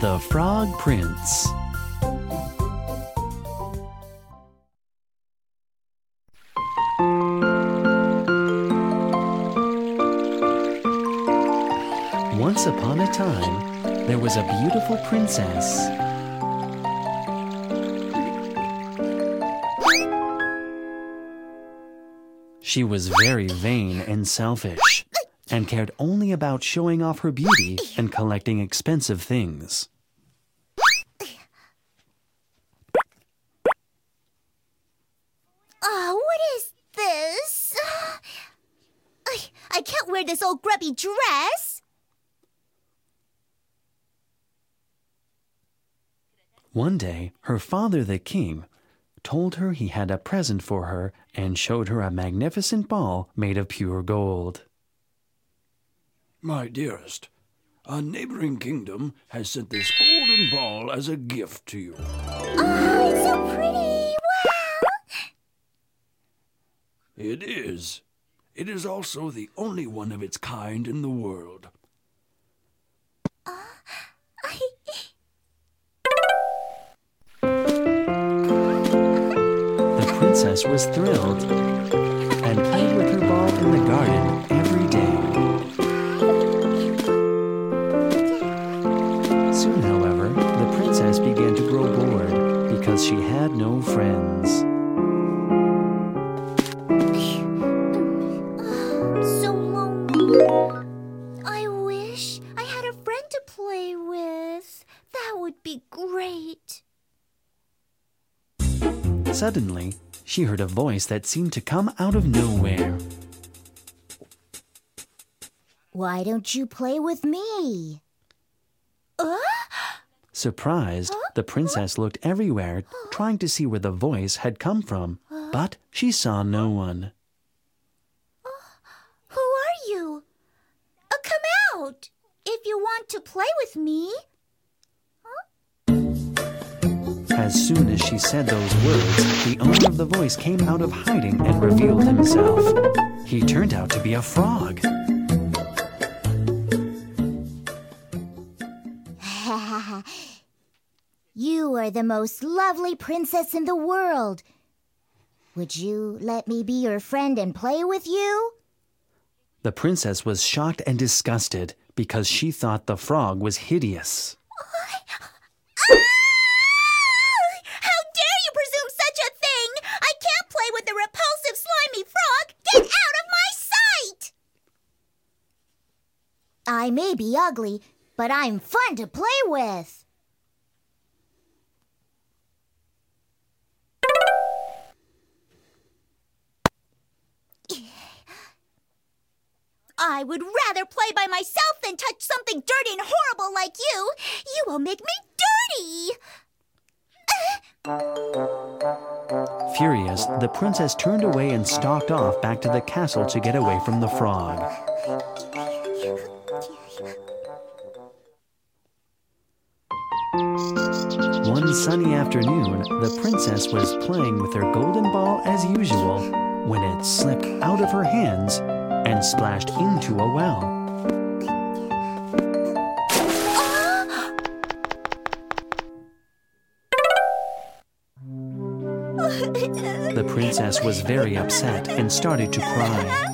The Frog Prince. Once upon a time, there was a beautiful princess. She was very vain and selfish, and cared only about showing off her beauty and collecting expensive things. Oh, what is this? I, I can't wear this old grubby dress. One day, her father, the king, told her he had a present for her and showed her a magnificent ball made of pure gold. My dearest, a neighboring kingdom has sent this golden ball as a gift to you. Oh, it's so pretty. Wow. It is. It is also the only one of its kind in the world. Ah, I, The princess was thrilled and played with her ball in the garden because she had no friends. I'm so lonely. I wish I had a friend to play with. That would be great. Suddenly, she heard a voice that seemed to come out of nowhere. Why don't you play with me? Surprised, the princess looked everywhere, trying to see where the voice had come from, but she saw no one. Who are you? Uh, come out if you want to play with me. As soon as she said those words, the owner of the voice came out of hiding and revealed himself. He turned out to be a frog. You are the most lovely princess in the world. Would you let me be your friend and play with you? The princess was shocked and disgusted because she thought the frog was hideous. How dare you presume such a thing? I can't play with a repulsive, slimy frog. Get out of my sight! I may be ugly, but I'm fun to play with. I would rather play by myself than touch something dirty and horrible like you. You will make me dirty. Furious, the princess turned away and stalked off back to the castle to get away from the frog. One sunny afternoon, the princess was playing with her golden ball as usual when it slipped out of her hands and splashed into a well. The princess was very upset and started to cry.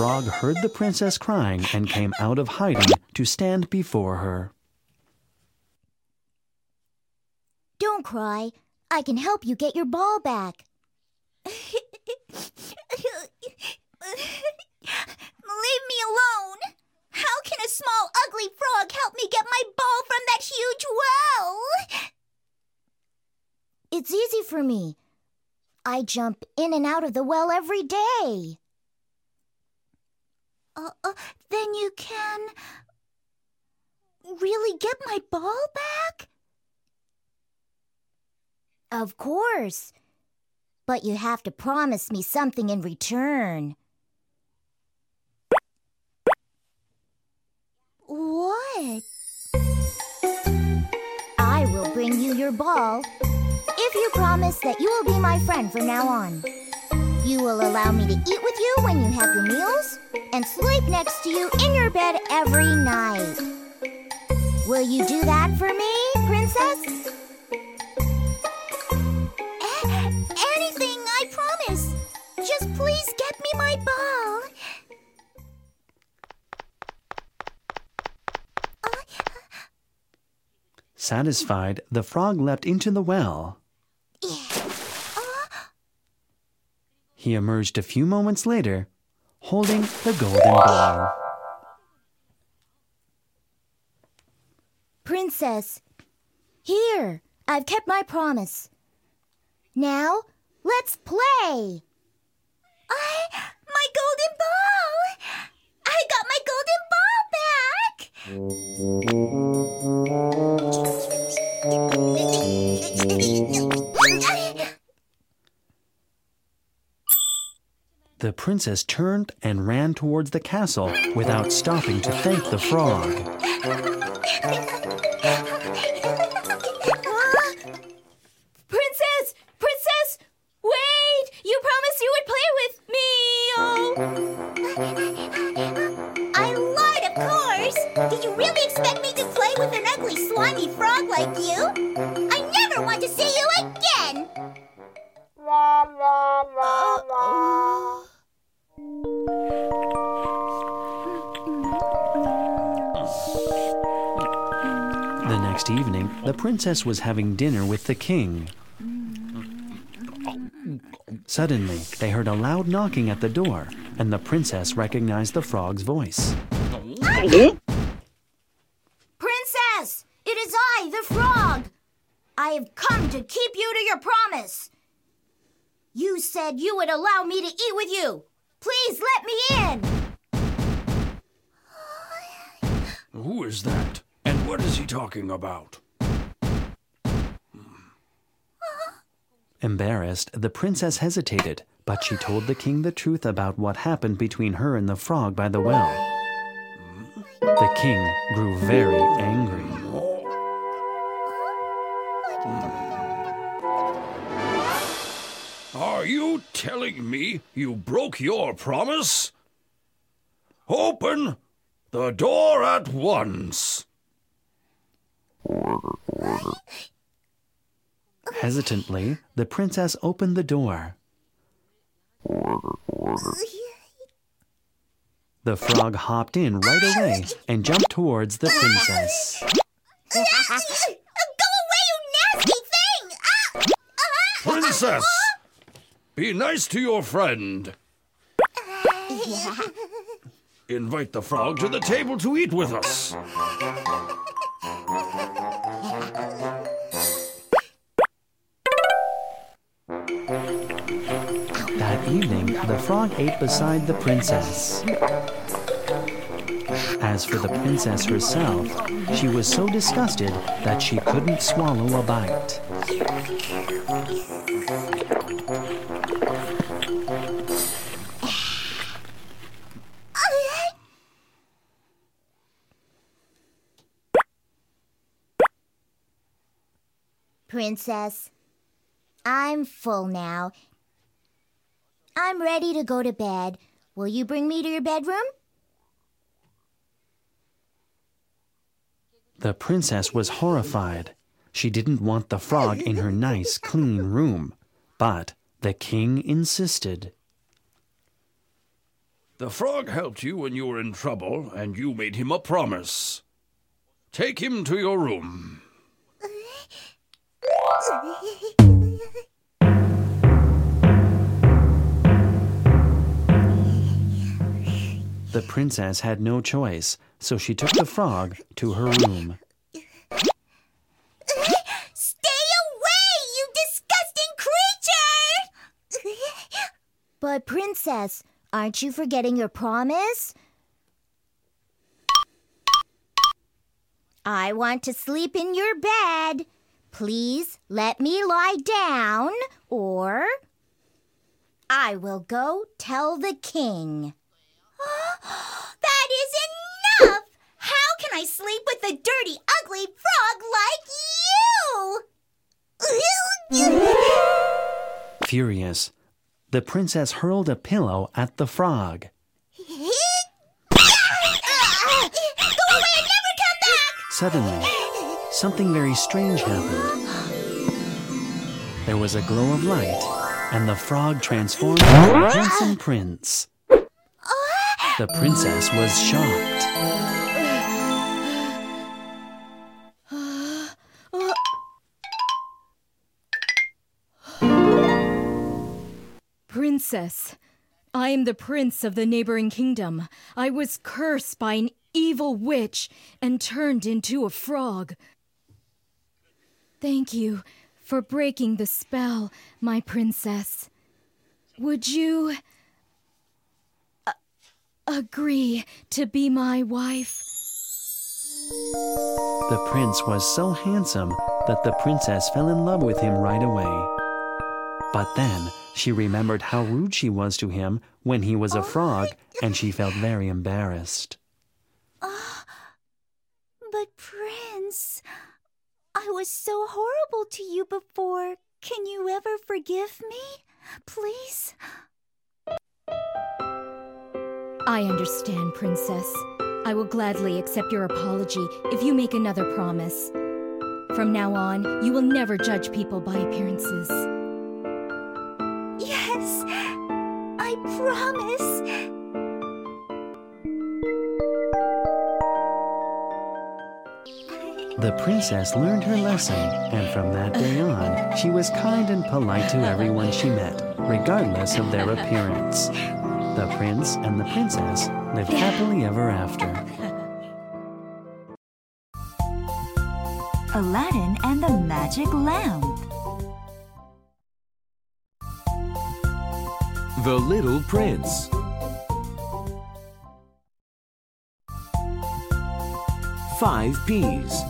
Frog heard the princess crying and came out of hiding to stand before her. Don't cry. I can help you get your ball back. Leave me alone. How can a small, ugly frog help me get my ball from that huge well? It's easy for me. I jump in and out of the well every day. Uh, uh, then you can really get my ball back? Of course. But you have to promise me something in return. What? I will bring you your ball if you promise that you will be my friend from now on. You will allow me to eat with you when you have your meals and sleep next to you in your bed every night. Will you do that for me, Princess? anything, I promise. Just please get me my ball. Uh, uh. Satisfied, the frog leapt into the well. He emerged a few moments later, holding the golden ball. Princess, here, I've kept my promise. Now, let's play. I, my golden ball! I got my golden The princess turned and ran towards the castle without stopping to thank the frog. The princess was having dinner with the king. Suddenly, they heard a loud knocking at the door, and the princess recognized the frog's voice. Princess! It is I, the frog! I have come to keep you to your promise. You said you would allow me to eat with you. Please let me in. Who is that? And what is he talking about? Embarrassed, the princess hesitated, but she told the king the truth about what happened between her and the frog by the well. The king grew very angry. Hmm. Are you telling me you broke your promise? Open the door at once. Hesitantly, the princess opened the door. The frog hopped in right away and jumped towards the princess. Go away, you nasty thing! Ah! Ah! Princess, be nice to your friend. Invite the frog to the table to eat with us. The frog ate beside the princess. As for the princess herself, she was so disgusted that she couldn't swallow a bite. Princess, I'm full now. I'm ready to go to bed. Will you bring me to your bedroom? The princess was horrified. She didn't want the frog in her nice, clean room. But the king insisted. The frog helped you when you were in trouble, and you made him a promise. Take him to your room. The princess had no choice, so she took the frog to her room. Stay away, you disgusting creature! but, Princess, aren't you forgetting your promise? I want to sleep in your bed. Please let me lie down, or I will go tell the king. that is enough! How can I sleep with a dirty, ugly frog like you? Furious, the princess hurled a pillow at the frog. Go away and never come back! Suddenly, something very strange happened. There was a glow of light, and the frog transformed into a handsome prince. The princess was shocked. Princess, I am the prince of the neighboring kingdom. I was cursed by an evil witch and turned into a frog. Thank you for breaking the spell, my princess. Would you agree to be my wife? The prince was so handsome that the princess fell in love with him right away. But then she remembered how rude she was to him when he was a frog, and she felt very embarrassed. Ah, but, Prince, I was so horrible to you before. Can you ever forgive me? Please? I understand, Princess. I will gladly accept your apology if you make another promise. From now on, you will never judge people by appearances. Yes, I promise. The princess learned her lesson, and from that day on, she was kind and polite to everyone she met, regardless of their appearance. The prince and the princess lived happily ever after. Aladdin and the Magic Lamp. The Little Prince. Five peas.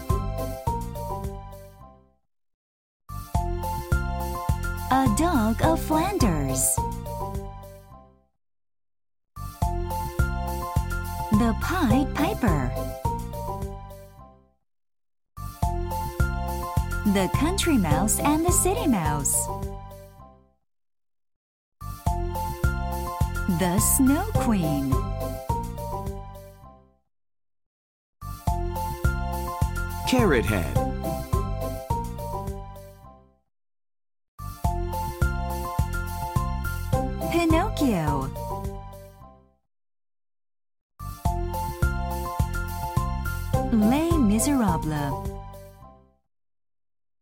A dog of Flanders. The Country Mouse and the City Mouse. The Snow Queen. Carrot Head. Pinocchio. Les Miserables.